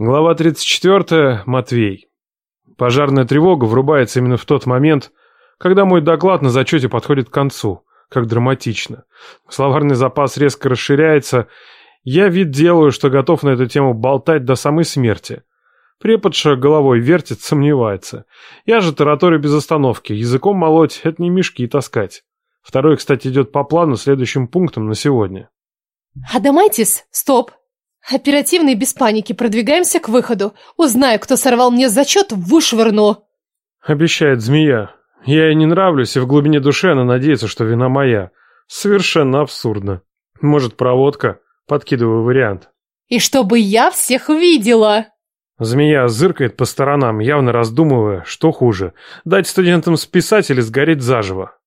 Глава 34. Матвей. Пожарная тревога врубается именно в тот момент, когда мой доклад на зачете подходит к концу. Как драматично. Словарный запас резко расширяется. Я вид делаю, что готов на эту тему болтать до самой смерти. Преподша головой вертит, сомневается. Я же тараторю без остановки. Языком молоть — это не мешки таскать. Второй, кстати, идет по плану следующим пунктом на сегодня. Адамайтис, стоп. Оперативно и без паники продвигаемся к выходу. Узнаю, кто сорвал мне зачет, вышвырну. Обещает змея. Я ей не нравлюсь, и в глубине души она надеется, что вина моя. Совершенно абсурдно. Может, проводка? Подкидываю вариант. И чтобы я всех видела. Змея зыркает по сторонам, явно раздумывая, что хуже. Дать студентам списать или сгореть заживо.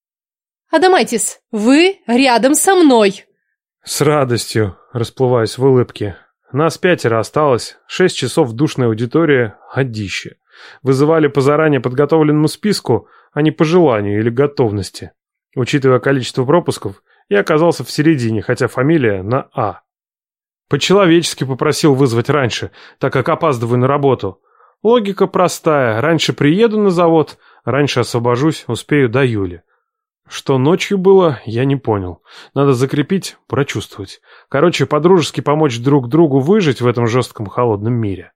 Адамайтис, вы рядом со мной. С радостью, расплываясь в улыбке. Нас пятеро осталось, шесть часов в душной аудитории, одище. Вызывали по заранее подготовленному списку, а не по желанию или готовности. Учитывая количество пропусков, я оказался в середине, хотя фамилия на «А». По-человечески попросил вызвать раньше, так как опаздываю на работу. Логика простая. Раньше приеду на завод, раньше освобожусь, успею до Юли. Что ночью было, я не понял. Надо закрепить, прочувствовать. Короче, подружески помочь друг другу выжить в этом жестком холодном мире.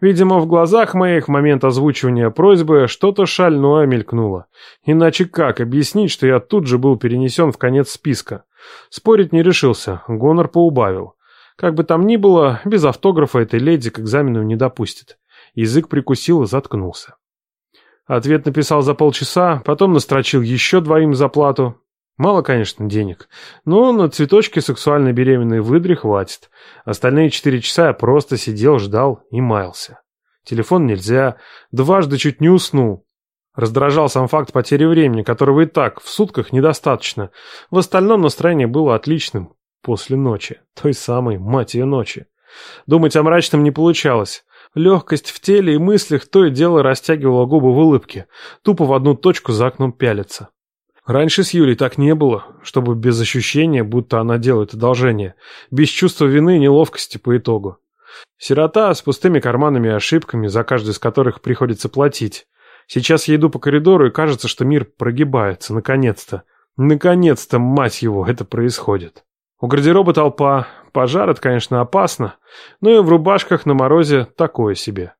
Видимо, в глазах моих в момент озвучивания просьбы что-то шальное мелькнуло. Иначе как объяснить, что я тут же был перенесен в конец списка? Спорить не решился, гонор поубавил. Как бы там ни было, без автографа этой леди к экзамену не допустит. Язык прикусил и заткнулся. Ответ написал за полчаса, потом настрочил еще двоим за плату. Мало, конечно, денег, но на цветочки сексуально беременной выдре хватит. Остальные четыре часа я просто сидел, ждал и маялся. Телефон нельзя, дважды чуть не уснул. Раздражал сам факт потери времени, которого и так в сутках недостаточно. В остальном настроение было отличным, после ночи, той самой, мать ее, ночи. Думать о мрачном не получалось. Легкость в теле и мыслях то и дело растягивала губы в улыбке, тупо в одну точку за окном пялится. Раньше с Юлей так не было, чтобы без ощущения, будто она делает одолжение, без чувства вины и неловкости по итогу. Сирота с пустыми карманами и ошибками, за каждую из которых приходится платить. Сейчас я иду по коридору, и кажется, что мир прогибается, наконец-то. Наконец-то, мать его, это происходит. У гардероба толпа. Пожар — это, конечно, опасно, но и в рубашках на морозе такое себе.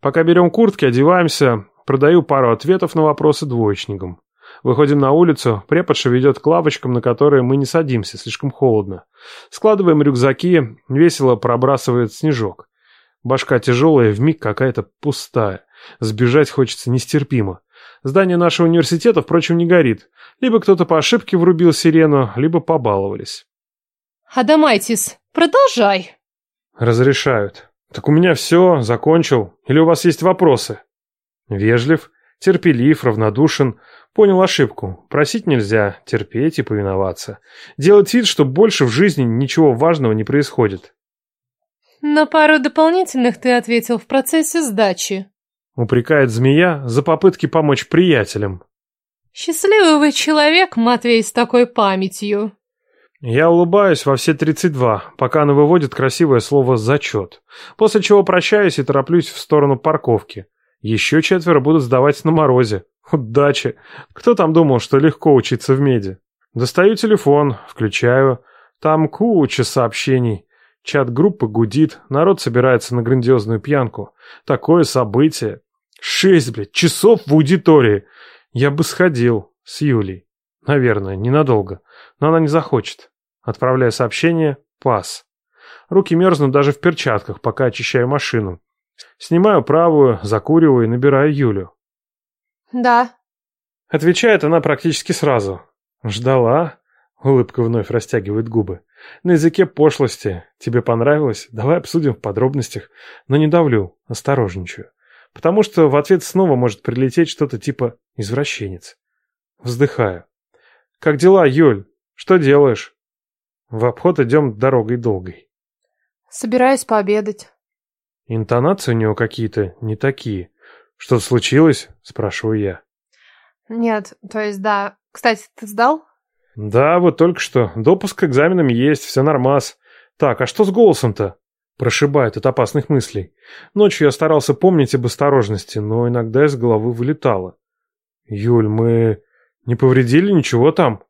Пока берем куртки, одеваемся, продаю пару ответов на вопросы двоечникам. Выходим на улицу, преподша ведет к лавочкам, на которые мы не садимся, слишком холодно. Складываем рюкзаки, весело пробрасывает снежок. Башка тяжелая, вмиг какая-то пустая. Сбежать хочется нестерпимо. Здание нашего университета, впрочем, не горит. Либо кто-то по ошибке врубил сирену, либо побаловались. Адамайтис, продолжай. Разрешают. Так у меня все, закончил. Или у вас есть вопросы? Вежлив, терпелив, равнодушен. Понял ошибку. Просить нельзя, терпеть и повиноваться. Делать вид, что больше в жизни ничего важного не происходит. На пару дополнительных ты ответил в процессе сдачи. Упрекает змея за попытки помочь приятелям. Счастливый вы человек, Матвей, с такой памятью. Я улыбаюсь во все 32, пока она выводит красивое слово «зачет», после чего прощаюсь и тороплюсь в сторону парковки. Еще четверо будут сдавать на морозе. Удачи! Кто там думал, что легко учиться в меди? Достаю телефон, включаю. Там куча сообщений. Чат группы гудит, народ собирается на грандиозную пьянку. Такое событие. Шесть, блядь, часов в аудитории. Я бы сходил с Юлей. Наверное, ненадолго. Но она не захочет. Отправляю сообщение «Пас». Руки мерзнут даже в перчатках, пока очищаю машину. Снимаю правую, закуриваю и набираю Юлю. Да. Отвечает она практически сразу. Ждала. Улыбка вновь растягивает губы. На языке пошлости. Тебе понравилось? Давай обсудим в подробностях. Но не давлю, осторожничаю. Потому что в ответ снова может прилететь что-то типа «извращенец». Вздыхаю. «Как дела, Юль? Что делаешь?» В обход идем дорогой долгой. Собираюсь пообедать. Интонации у него какие-то не такие. Что случилось? Спрашиваю я. Нет, то есть да. Кстати, ты сдал? Да, вот только что. Допуск к экзаменам есть, все нормас. Так, а что с голосом-то? Прошибает от опасных мыслей. Ночью я старался помнить об осторожности, но иногда из головы вылетало. «Юль, мы не повредили ничего там?»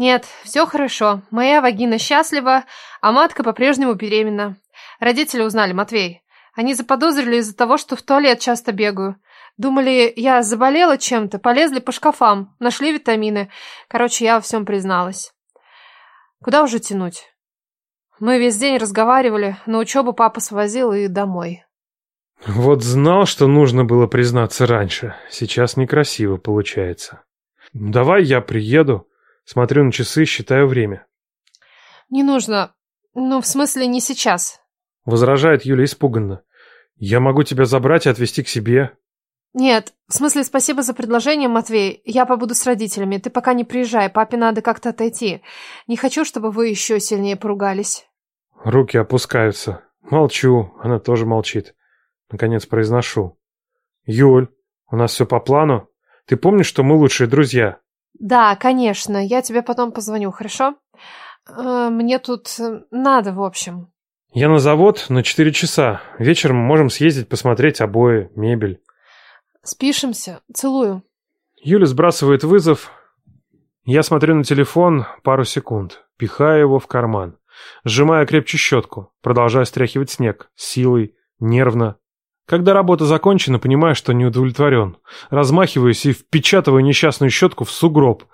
«Нет, все хорошо. Моя вагина счастлива, а матка по-прежнему беременна. Родители узнали, Матвей. Они заподозрили из-за того, что в туалет часто бегаю. Думали, я заболела чем-то, полезли по шкафам, нашли витамины. Короче, я во всем призналась. Куда уже тянуть? Мы весь день разговаривали, на учебу папа свозил и домой. Вот знал, что нужно было признаться раньше. Сейчас некрасиво получается. Давай я приеду. Смотрю на часы, считаю время. Не нужно. Ну, в смысле, не сейчас. Возражает Юля испуганно. Я могу тебя забрать и отвезти к себе. Нет, в смысле, спасибо за предложение, Матвей. Я побуду с родителями. Ты пока не приезжай, папе надо как-то отойти. Не хочу, чтобы вы еще сильнее поругались. Руки опускаются. Молчу, она тоже молчит. Наконец произношу. Юль, у нас все по плану? Ты помнишь, что мы лучшие друзья? Да, конечно. Я тебе потом позвоню, хорошо? Э, мне тут надо, в общем. Я на завод на четыре часа. Вечером можем съездить посмотреть обои, мебель. Спишемся. Целую. Юля сбрасывает вызов. Я смотрю на телефон пару секунд, пихаю его в карман, сжимая крепче щетку, продолжая стряхивать снег, силой, нервно. Когда работа закончена, понимаю, что не удовлетворен. Размахиваюсь и впечатываю несчастную щетку в сугроб.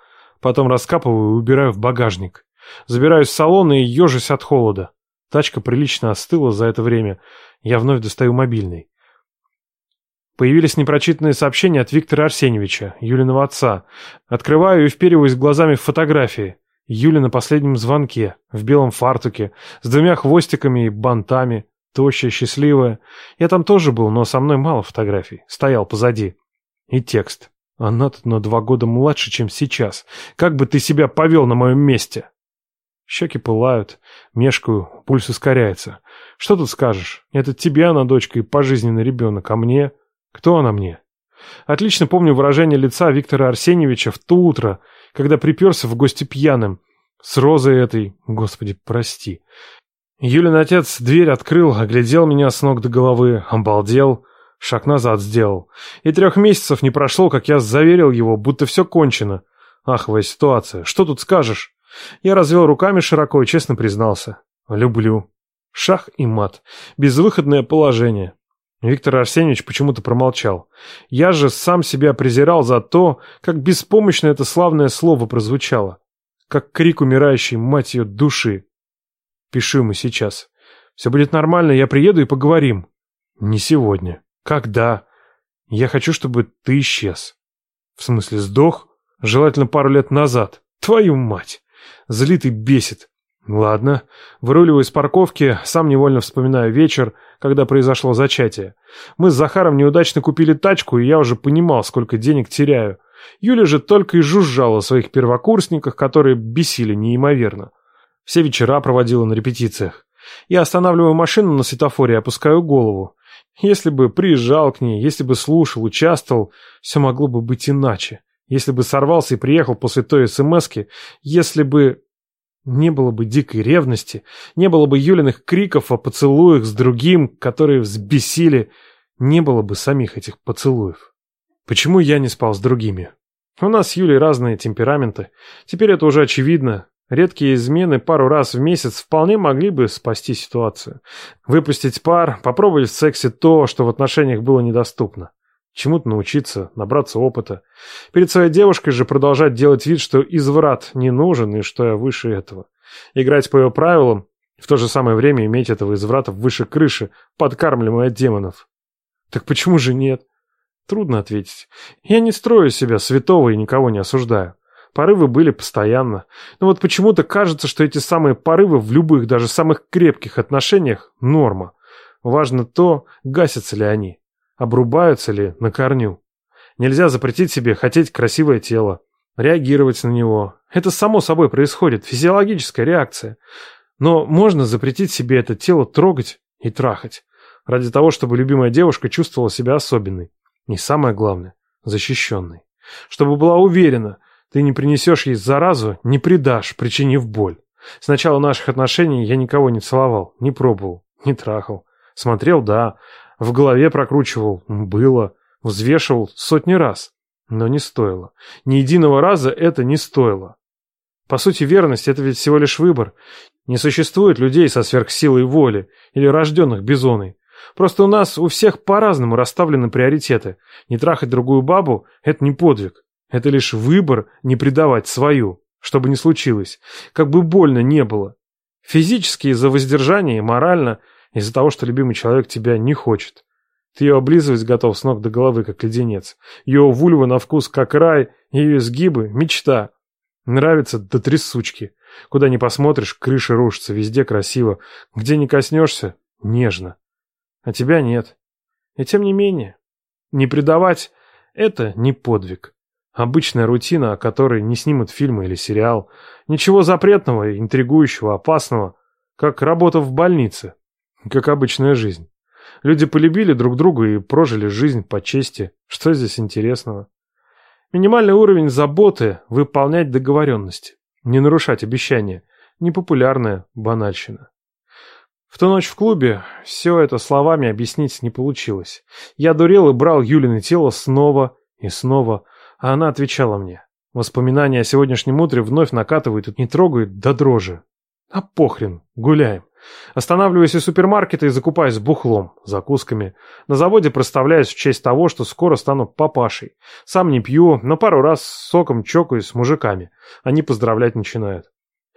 Потом раскапываю и убираю в багажник. Забираюсь в салон и ежусь от холода. Тачка прилично остыла за это время. Я вновь достаю мобильный. Появились непрочитанные сообщения от Виктора Арсеньевича, Юлиного отца. Открываю и впериваюсь глазами в фотографии. Юля на последнем звонке, в белом фартуке, с двумя хвостиками и бантами, тощая, счастливая. Я там тоже был, но со мной мало фотографий, стоял позади. И текст. Она тут на два года младше, чем сейчас. Как бы ты себя повел на моем месте? Щеки пылают, мешкаю, пульс ускоряется. Что тут скажешь? Это тебе она, дочка, и пожизненный ребенок, а мне... Кто она мне? Отлично помню выражение лица Виктора Арсеньевича в то утро, когда приперся в гости пьяным. С розой этой, господи, прости. Юлин отец дверь открыл, оглядел меня с ног до головы, обалдел, шаг назад сделал. И трех месяцев не прошло, как я заверил его, будто все кончено. Аховая ситуация, что тут скажешь? Я развел руками широко и честно признался. Люблю. Шах и мат. Безвыходное положение. Виктор Арсеньевич почему-то промолчал. Я же сам себя презирал за то, как беспомощно это славное слово прозвучало. Как крик умирающей, мать души. Пишу ему сейчас. Все будет нормально, я приеду и поговорим. Не сегодня. Когда? Я хочу, чтобы ты исчез. В смысле, сдох? Желательно пару лет назад. Твою мать! Злит и бесит. Ладно. Выруливаю из парковки, сам невольно вспоминаю вечер, когда произошло зачатие. Мы с Захаром неудачно купили тачку, и я уже понимал, сколько денег теряю. Юля же только и жужжала о своих первокурсниках, которые бесили неимоверно. Все вечера проводила на репетициях. Я останавливаю машину на светофоре и опускаю голову. Если бы приезжал к ней, если бы слушал, участвовал, все могло бы быть иначе. Если бы сорвался и приехал после той смски, если бы... Не было бы дикой ревности, не было бы Юлиных криков о поцелуях с другим, которые взбесили, не было бы самих этих поцелуев. Почему я не спал с другими? У нас с Юлей разные темпераменты. Теперь это уже очевидно. Редкие измены пару раз в месяц вполне могли бы спасти ситуацию. Выпустить пар, попробовать в сексе то, что в отношениях было недоступно. Чему-то научиться, набраться опыта. Перед своей девушкой же продолжать делать вид, что изврат не нужен и что я выше этого. Играть по ее правилам, в то же самое время иметь этого изврата выше крыши, подкармливая демонов. Так почему же нет? Трудно ответить. Я не строю себя святого и никого не осуждаю. Порывы были постоянно. Но вот почему-то кажется, что эти самые порывы в любых, даже самых крепких отношениях – норма. Важно то, гасятся ли они обрубаются ли на корню. Нельзя запретить себе хотеть красивое тело, реагировать на него. Это само собой происходит, физиологическая реакция. Но можно запретить себе это тело трогать и трахать, ради того, чтобы любимая девушка чувствовала себя особенной. И самое главное, защищенной. Чтобы была уверена, ты не принесешь ей заразу, не предашь, причинив боль. С начала наших отношений я никого не целовал, не пробовал, Не трахал. Смотрел, да. В голове прокручивал. Было. Взвешивал сотни раз. Но не стоило. Ни единого раза это не стоило. По сути, верность — это ведь всего лишь выбор. Не существует людей со сверхсилой воли или рожденных бизоной. Просто у нас у всех по-разному расставлены приоритеты. Не трахать другую бабу — это не подвиг. Это лишь выбор не предавать свою, что бы ни случилось, как бы больно не было. Физически из-за воздержания и морально из-за того, что любимый человек тебя не хочет. Ты ее облизывать готов с ног до головы, как леденец. Ее вульва на вкус, как рай, ее изгибы — мечта. Нравится до трясучки. Куда ни посмотришь, крыши рушатся, везде красиво. Где не коснешься — нежно. А тебя нет. И тем не менее, не предавать — это не подвиг. Обычная рутина, о которой не снимут фильмы или сериал. Ничего запретного, интригующего, опасного. Как работа в больнице. Как обычная жизнь. Люди полюбили друг друга и прожили жизнь по чести. Что здесь интересного? Минимальный уровень заботы – выполнять договоренности. Не нарушать обещания. Непопулярная банальщина. В ту ночь в клубе все это словами объяснить не получилось. Я дурел и брал Юлины тело снова и снова – а она отвечала мне. Воспоминания о сегодняшнем утре вновь накатывают и не трогают до дрожи. А похрен, гуляем. Останавливаюсь у супермаркета и закупаюсь бухлом, закусками. На заводе проставляюсь в честь того, что скоро стану папашей. Сам не пью, но пару раз с соком чокаюсь с мужиками. Они поздравлять начинают.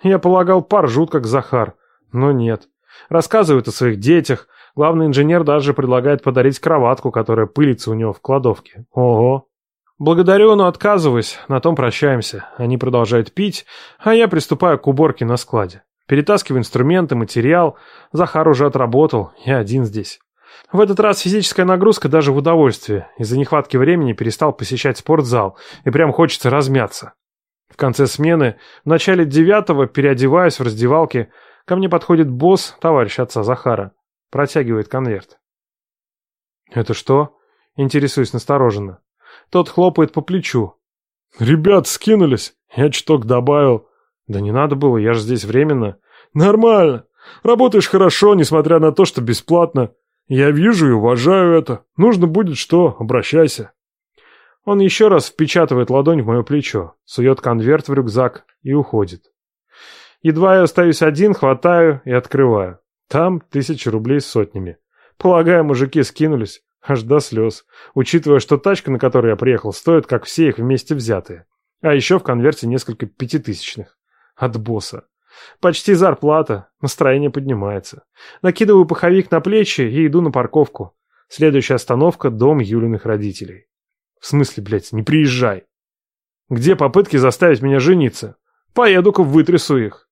Я полагал, пар жут как Захар. Но нет. Рассказывают о своих детях. Главный инженер даже предлагает подарить кроватку, которая пылится у него в кладовке. Ого. Благодарю, но отказываюсь, на том прощаемся. Они продолжают пить, а я приступаю к уборке на складе. Перетаскиваю инструменты, материал. Захар уже отработал, я один здесь. В этот раз физическая нагрузка даже в удовольствие. Из-за нехватки времени перестал посещать спортзал, и прям хочется размяться. В конце смены, в начале девятого, переодеваюсь в раздевалке. Ко мне подходит босс, товарищ отца Захара. Протягивает конверт. «Это что?» Интересуюсь настороженно. Тот хлопает по плечу. «Ребят, скинулись. Я чуток добавил». «Да не надо было, я же здесь временно». «Нормально. Работаешь хорошо, несмотря на то, что бесплатно. Я вижу и уважаю это. Нужно будет что, обращайся». Он еще раз впечатывает ладонь в мое плечо, сует конверт в рюкзак и уходит. Едва я остаюсь один, хватаю и открываю. Там тысячи рублей с сотнями. Полагаю, мужики скинулись. Аж до слез, учитывая, что тачка, на которой я приехал, стоит, как все их вместе взятые. А еще в конверте несколько пятитысячных. От босса. Почти зарплата, настроение поднимается. Накидываю пуховик на плечи и иду на парковку. Следующая остановка – дом Юлиных родителей. В смысле, блядь, не приезжай. Где попытки заставить меня жениться? Поеду-ка вытрясу их.